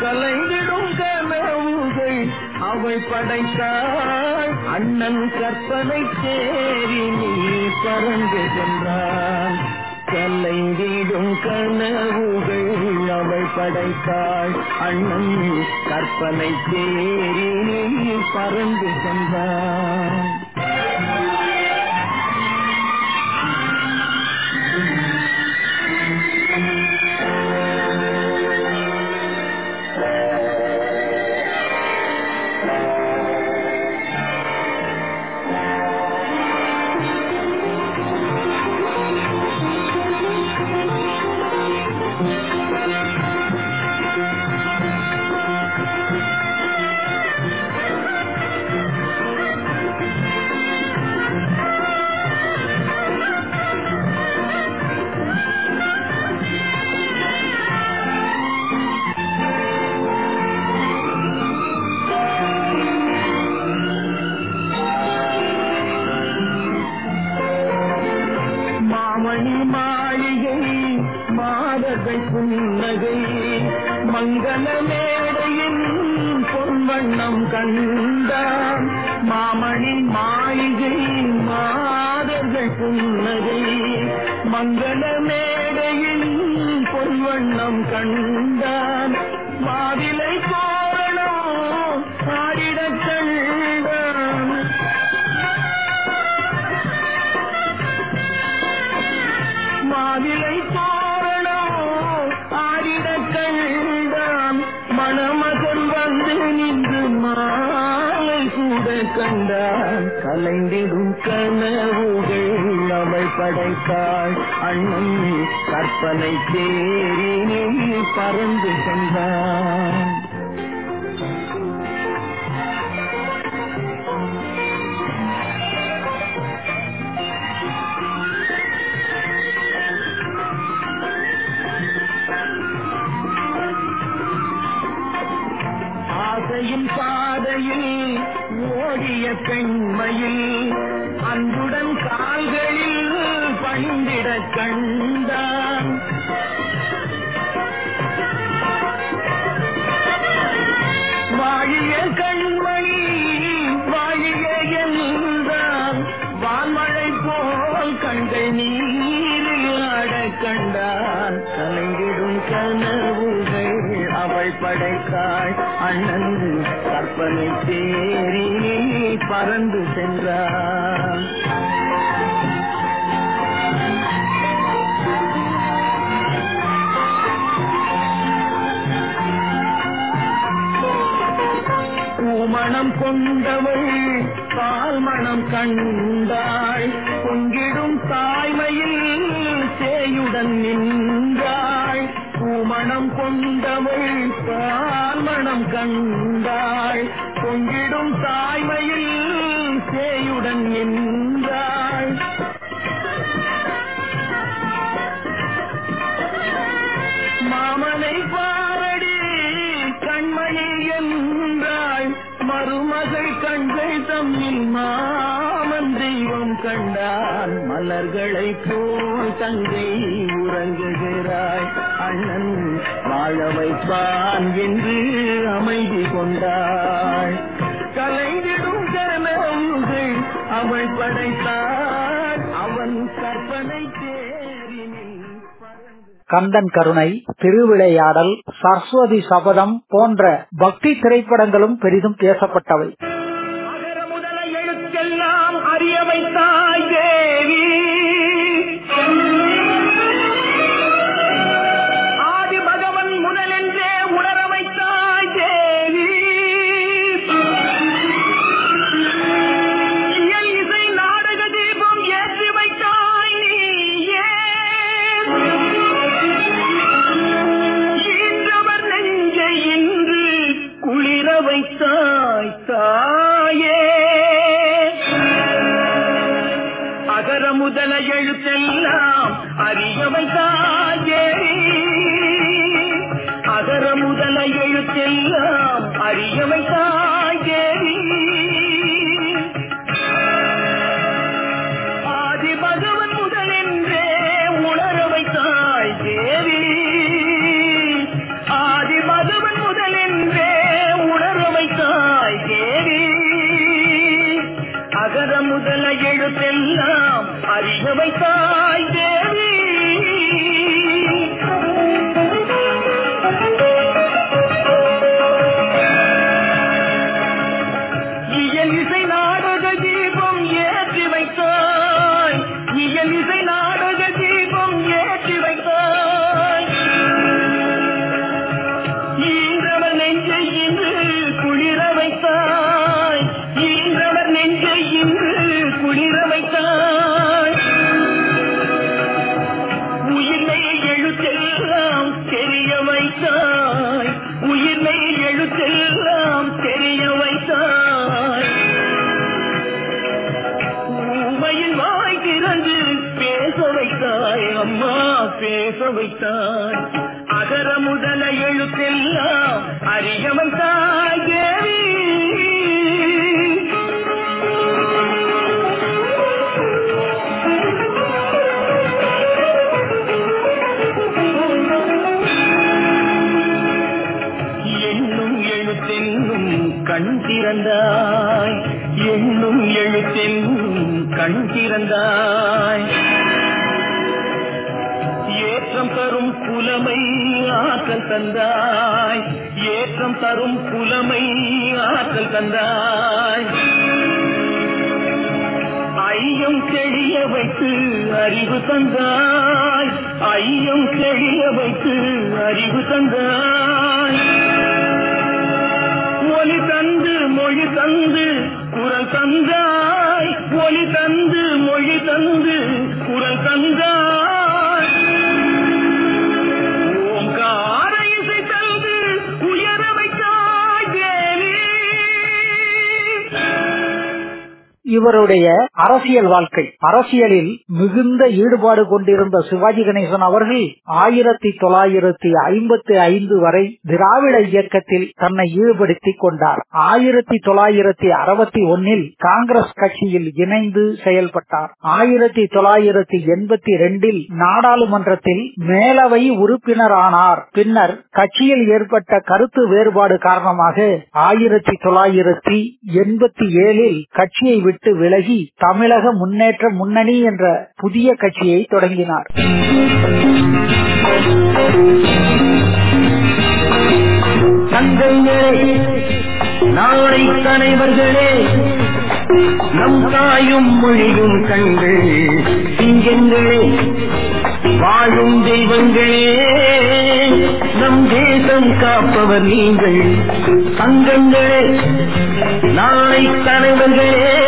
கலைந்திடும் கனவுகள் அவள் படைத்தாள். அண்ணன் கற்பனை தேறி நீ பறந்து சென்றான். கலைந்திடும் கனவுகள் அவள் படைத்தாள். அண்ணன் கற்பனை தேறி பறந்து சென்றான். மாளிகை மாதகை புன்னகை மங்கள மேடையின் பொன்வண்ணம் கண்டான் மாமணி மாளிகை மாதர்கள் புன்னகை மங்கள மேடை படைத்தாள் அண்ணன் கற்பனை தேரினில் பறந்து சென்றான் ஆசையின் பாதையில் ஓடிய பெண்மையில் அன்புடன் கால்களில் பணிந்திட கண்டா கொண்டவள் பால் மனம் கண்டாள். பொங்கிடும் தாய்மையில் சேயுடன் நின்றாள். பூமணம் கொண்டவள் பால் மனம் கண்டாள். பொங்கிடும் தாய்மையில் சேயுடன் நின்றாள் மாமன் தெய்வம் கண்டான். மலர்களை போல் தங்கை உறங்குகிறாய். அண்ணன் வாழ வைப்பான் என்று அமைதி கொண்டாள் கலைஞரும் கனவுகள் அவள் படைத்தாள் அவன் கற்பனை கந்தன் கருணை திருவிளையாடல் சரஸ்வதி சபதம் போன்ற பக்தி திரைப்படங்களும் பெரிதும் பேசப்பட்டவை. வைத்தாய் தேவி. அறிய தந்தாய் ஏற்றம் தரும் புலமை ஆற்றல் தந்தாய். ஐயம் தெளிய வைத்து அறிவு தந்தாய். ஐயம் தெளிய வைத்து அறிவு தந்தாய். ஒலி தந்து மொழி தந்து குரல் தந்தாய். ஒலி தந்து மொழி தந்து குரல் தந்தாய். இவருடைய அரசியல் வாழ்க்கை. அரசியலில் மிகுந்த ஈடுபாடு கொண்டிருந்த சிவாஜி கணேசன் அவர்கள் ஆயிரத்தி தொள்ளாயிரத்தி ஐம்பத்தி ஐந்து வரை திராவிட இயக்கத்தில் தன்னை ஈடுபடுத்திக் கொண்டார். ஆயிரத்தி தொள்ளாயிரத்தி அறுபத்தி ஒன்னில் காங்கிரஸ் கட்சியில் இணைந்து செயல்பட்டார். ஆயிரத்தி தொள்ளாயிரத்தி எண்பத்தி ரெண்டில் நாடாளுமன்றத்தில் மேலவை உறுப்பினரானார். பின்னர் கட்சியில் ஏற்பட்ட கருத்து வேறுபாடு காரணமாக ஆயிரத்தி தொள்ளாயிரத்தி எண்பத்தி ஏழில் கட்சியை விட்டு விலகி தமிழக முன்னேற்ற முன்னணி என்ற புதிய கட்சியை தொடங்கினார். தங்கங்களே நாளை தலைவர்களே நம் தாயும் மொழியும் கண்கள் சிங்கங்களே. வாழும் தெய்வங்களே நம் தேசம் காப்பவர் நீங்கள். தங்கங்களே நாளை தலைவர்களே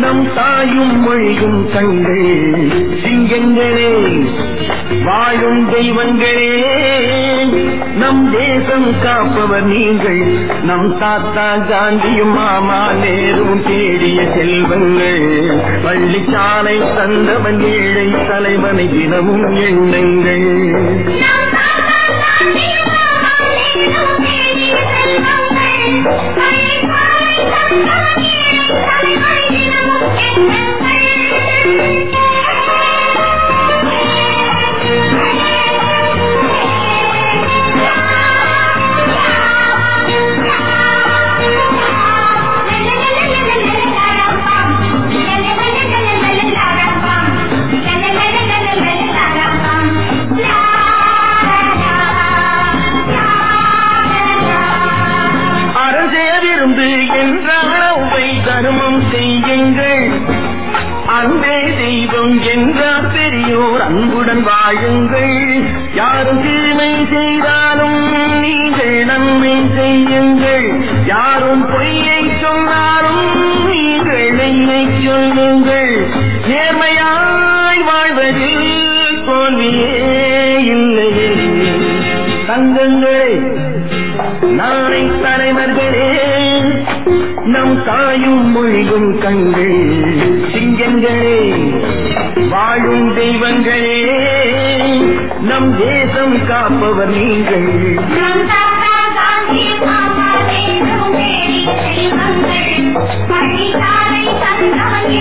நம் தாயும் மொழியும் கண்கள் சிங்கங்களே வாழும் தெய்வங்களே. நம் தேசம் காப்பவர் நீங்கள். நம் தாத்தா காந்தியும் மாமா நேரும் தேடிய செல்வங்கள். பள்ளிச்சாலை தந்தவன் ஏழை தலைவனை தினமும் எண்ணங்கள். தாயும் கண்கள் சிங்கங்களே வாழும் தெய்வங்களே நம் தேசம் காப்பவர் நீங்கள். கூடும்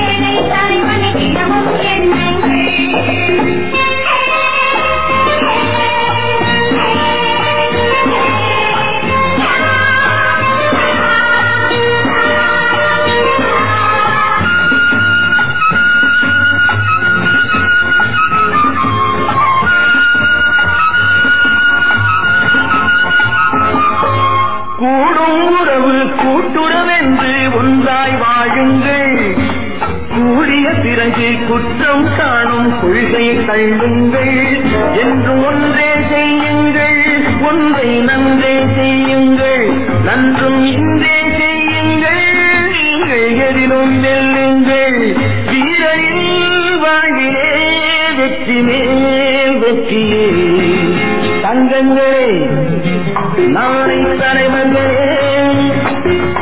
குற்றம் காணும் கொள்கையை தள்ளுங்கள் என்று ஒன்றே செய்யுங்கள். ஒன்றை நன்றே செய்யுங்கள். நன்றும் இன்றே செய்யுங்கள். நீங்கள் எதிலும் நெல்லுங்கள். வீரரில் வாழ்விலே வெற்றி மேல் வெற்றியே. தங்கங்களே நாளை தலைவர்களே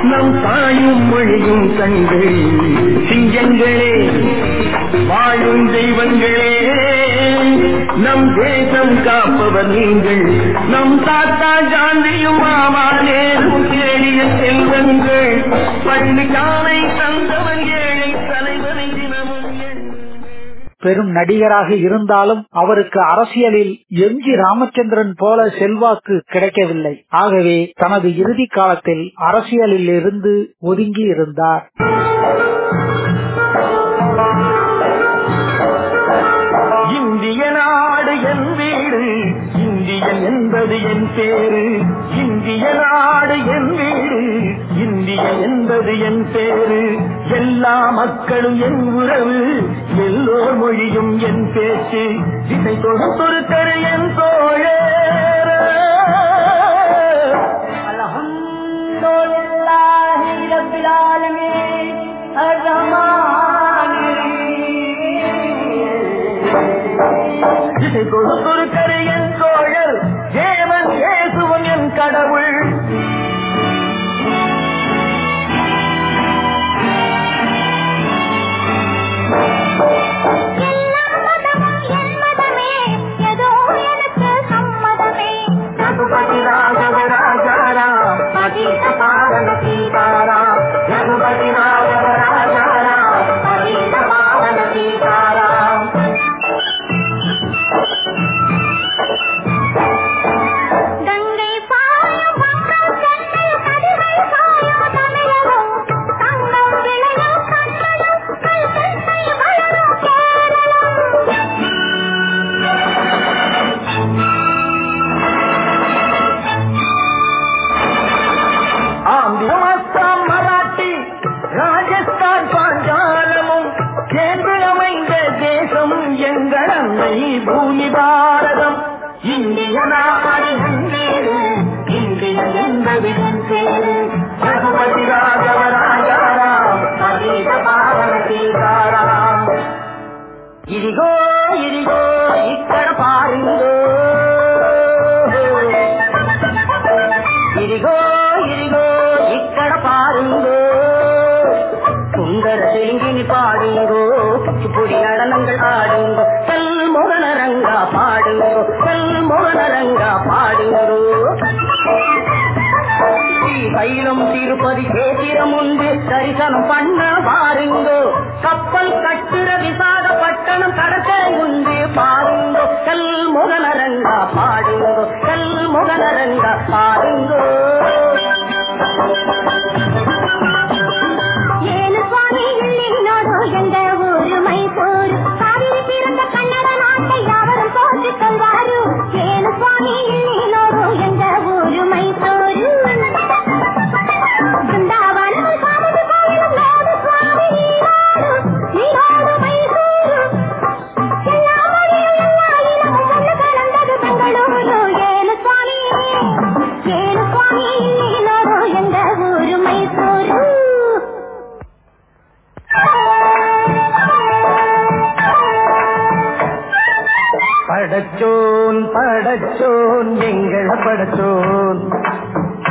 நம் தாயும் மொழியும் கண்கள். சிங்கங்களே வாழும் தெய்வங்களே நம் தேசம் காப்பவர் நீங்கள். நம் தாத்தா ஜாந்தியும் மாமா நேரும் கேளிய செல்வங்கள். பள்ளி காலை தந்தவன் ஏழை தலைவனை பெரும் நடிகராக இருந்தாலும் அவருக்கு அரசியலில் எம் ஜி ராமச்சந்திரன் போல செல்வாக்கு கிடைக்கவில்லை. ஆகவே தனது இறுதி காலத்தில் அரசியலில் இருந்து ஒதுங்கி இருந்தார். பேரு இந்தியன் என்பது என் பேரு. இந்திய நாடு என் வீடு. இந்தியன் என்பது என் பேரு. எல்லா மக்களும் என் உறவு. எல்லோர் மொழியும் என் பேச்சு. இதை தொடும் என் தோழே இதை கடவுள்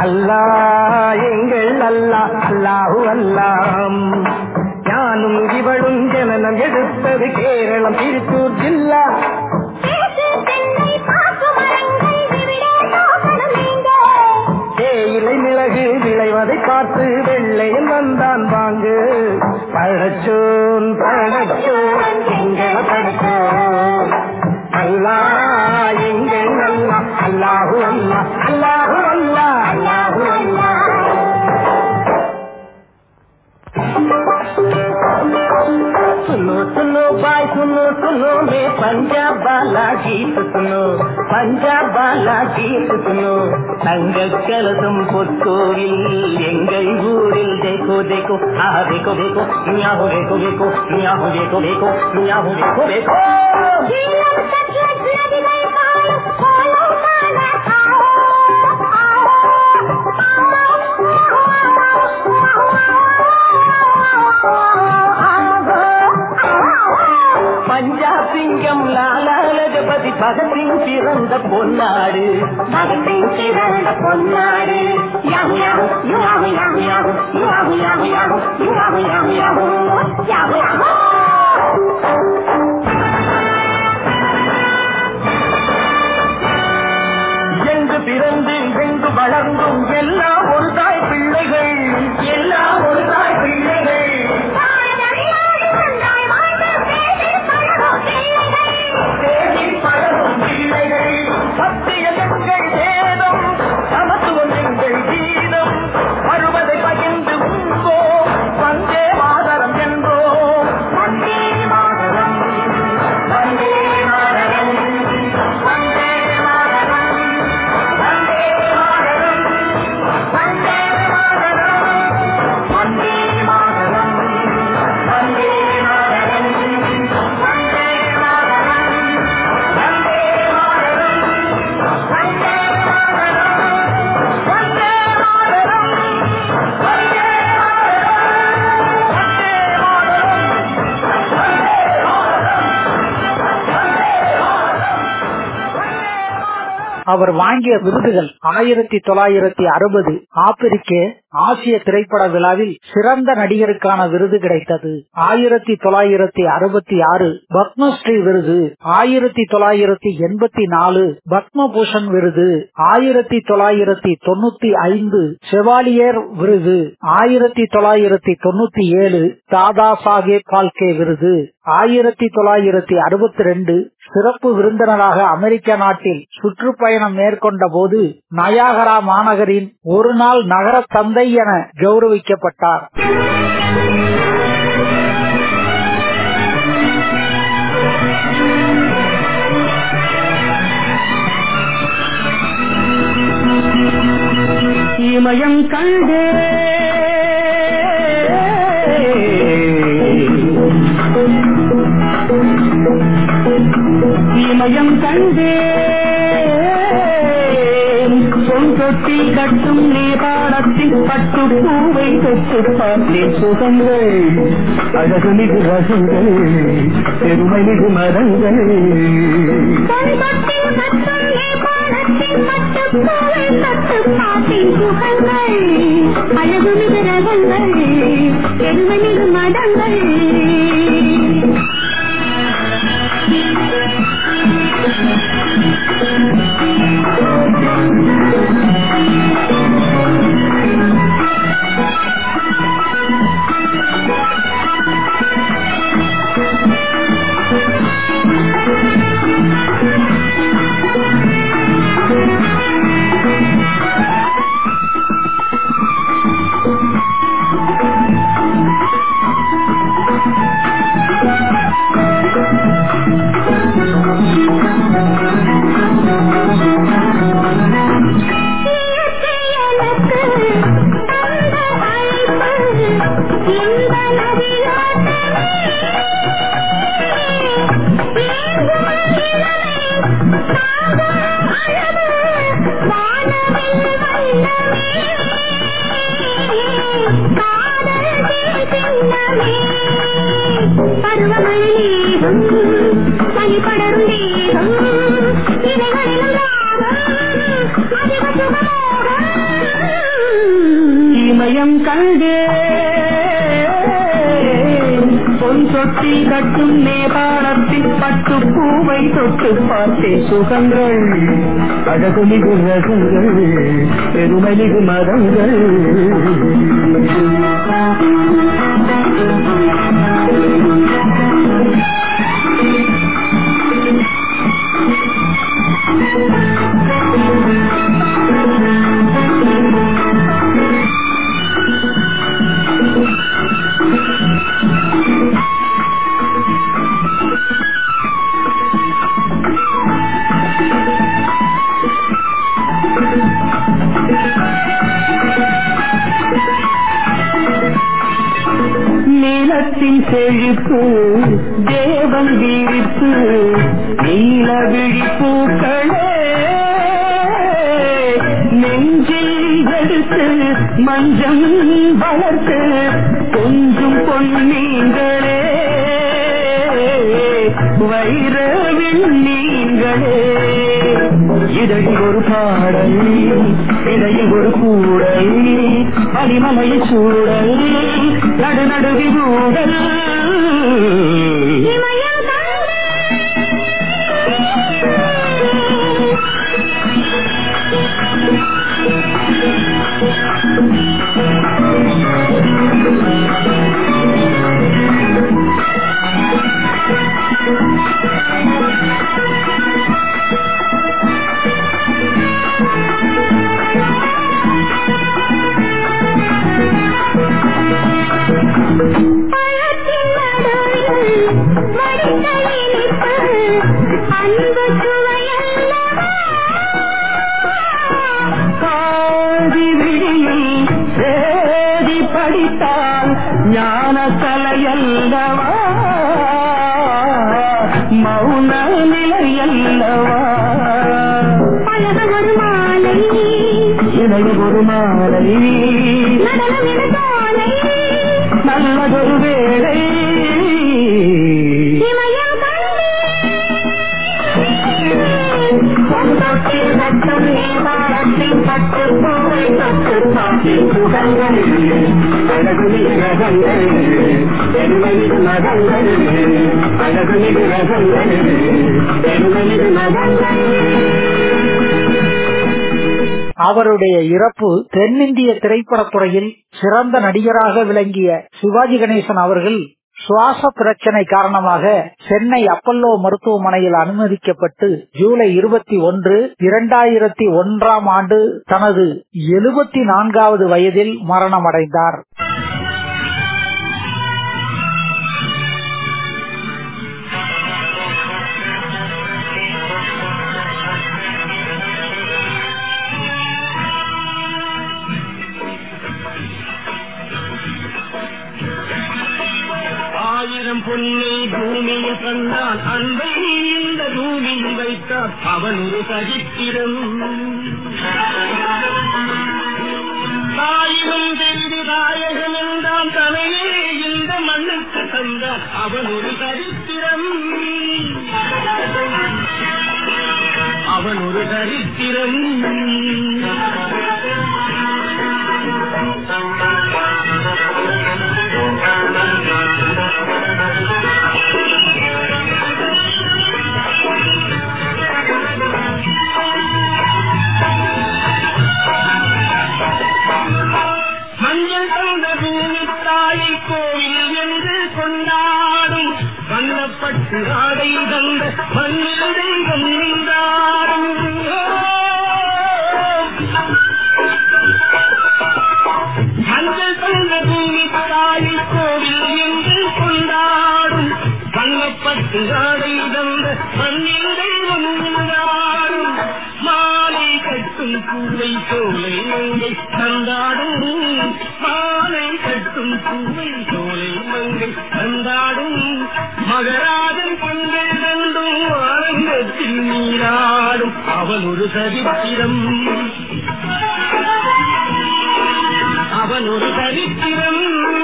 அல்லா எங்கள் அல்லா அல்லாஹு அல்லாம். யானும் இவளும் ஜனனம் எடுத்தது கேரளம் திருச்சூர் ஜில்லா. தேயிலை மிளகு விளைவதை பார்த்து வெள்ளையன் வந்தான் வாங்க పంజాబ్ బాలాజీ సుతును பஞ்சாப் பாலாஜி சுத்துனோ தங்க கலசம் பொற்கோவில் எங்கள் ஊரில் தேக்கோ தேக்கோ ஆஹா தேக்கோ தேக்கோ மியாஹோ தேக்கோ தேக்கோ மியாஹோ தேக்கோ தேக்கோ மியாஹோ தேக்கோ தேக்கோ சிங்கம் லாலாலஜபதி பகத்தின் பிறந்த பொன்னாடு பகத்தின் பிறந்த பொன்னாடு எங்கு பிறந்து எங்கு வளர்ந்தும் எல்லாம் அவர் வாங்கிய விருதுகள் ஆயிரத்தி தொள்ளாயிரத்தி அறுபது ஆப்பிரிக்க ஆசிய திரைப்பட விழாவில் சிறந்த நடிகருக்கான விருது கிடைத்தது. ஆயிரத்தி தொள்ளாயிரத்தி அறுபத்தி ஆறு பத்மஸ்ரீ விருது ஆயிரத்தி தொள்ளாயிரத்தி எண்பத்தி நாலு பத்மபூஷன் விருது ஆயிரத்தி தொள்ளாயிரத்தி தொண்ணூத்தி ஐந்து செவாலியர் விருது ஆயிரத்தி தொள்ளாயிரத்தி தொண்ணூத்தி ஏழு தாதா சாஹேப் பால்கே விருது ஆயிரத்தி தொள்ளாயிரத்தி அறுபத்தி ரெண்டு சிறப்பு விருந்தினராக அமெரிக்க நாட்டில் சுற்றுப்பயணம் மேற்கொண்ட போது நயாகரா மாநகரின் ஒரு நாள் நகர தந்தை என கௌரவிக்கப்பட்டார். இமயம் கண்டே. இமயம் கண்டே. பொன் தொட்டி கட்டும் நேபாளத்தில் பட்டு பூவை தொட்டு பார்த்தேன் சுகங்கள் அழகு மிகு ரசங்கள் பெருமை மிகு மரங்கள். அழகு மிகு ரகங்கள் பெருமை மலை சூழல். நடு நடுவி கூடல் அழகுமிகு அவருடைய இறப்பு தென்னிந்திய திரைப்படத்துறையில் சிறந்த நடிகராக விளங்கிய சிவாஜி கணேசன் அவர்கள் சுவாச பிரச்சனை காரணமாக சென்னை அப்பல்லோ மருத்துவமனையில் அனுமதிக்கப்பட்டு ஜூலை இருபத்தி ஒன்று இரண்டாயிரத்தி ஒன்றாம் ஆண்டு தனது எழுபத்தி நான்காவது வயதில் மரணமடைந்தார். பொன்னை பூமியில் கண்டான் அன்பை இந்த பூமியில் வைத்தார். அவன் ஒரு சகித்திரம் தாயினும் செய்து தாயகம் என்றான் தலையே இந்த மண்ணுக்கு தந்தார். அவன் ஒரு சரித்திரம். அவன் ஒரு சரித்திரம். மஞ்சள் பூமி தாயை கோவில் என்று கொண்டாடும் வண்ணப்பட்டு ஆடை தந்த மண்ணில் தெய்வம் நின்றாடும். மஞ்சள் தந்த பூமி தாயை கோவில் என்று கொண்டாடும் வண்ணப்பட்டு ஆடை தந்த மண்ணில் தெய்வம் நின்றாடும். மாலை கட்டும் பூவை சோலை மங்கை தந்தாடும். மாலை கட்டும் பூவை சோலை மங்கை தந்தாடும் மகராஜன் கண்கள் கண்டும் ஆனந்தத்தில் நீராடும். அவன் ஒரு சரித்திரம். அவன் ஒரு சரித்திரம்.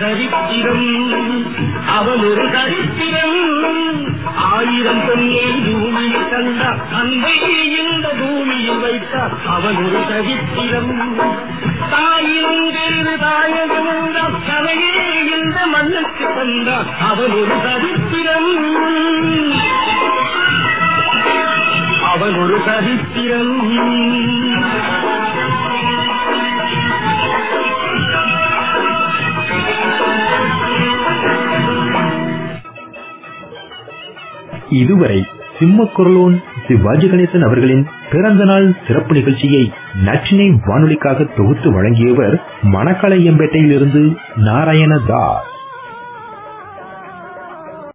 சரித்திரம் அவன் ஒரு சரித்திரம் ஆயிரம் பொன்னே பூமியில் தந்த அன்பை இந்த பூமியில் வைத்தார். அவன் ஒரு சரித்திரம் தாயிலும் வேறு தாயகம் என்றால் கதையே இந்த மண்ணுக்கு தந்தார். அவன் ஒரு சரித்திரம் அவன் ஒரு சரித்திரம் இதுவரை சிம்மக்குரலோன் சிவாஜி கணேசன் அவர்களின் பிறந்த நாள் சிறப்பு நிகழ்ச்சியை நச்சினை வானொலிக்காக தொகுத்து வழங்கியவர் மணக்கலை எம்பேட்டையிலிருந்து நாராயண தாஸ்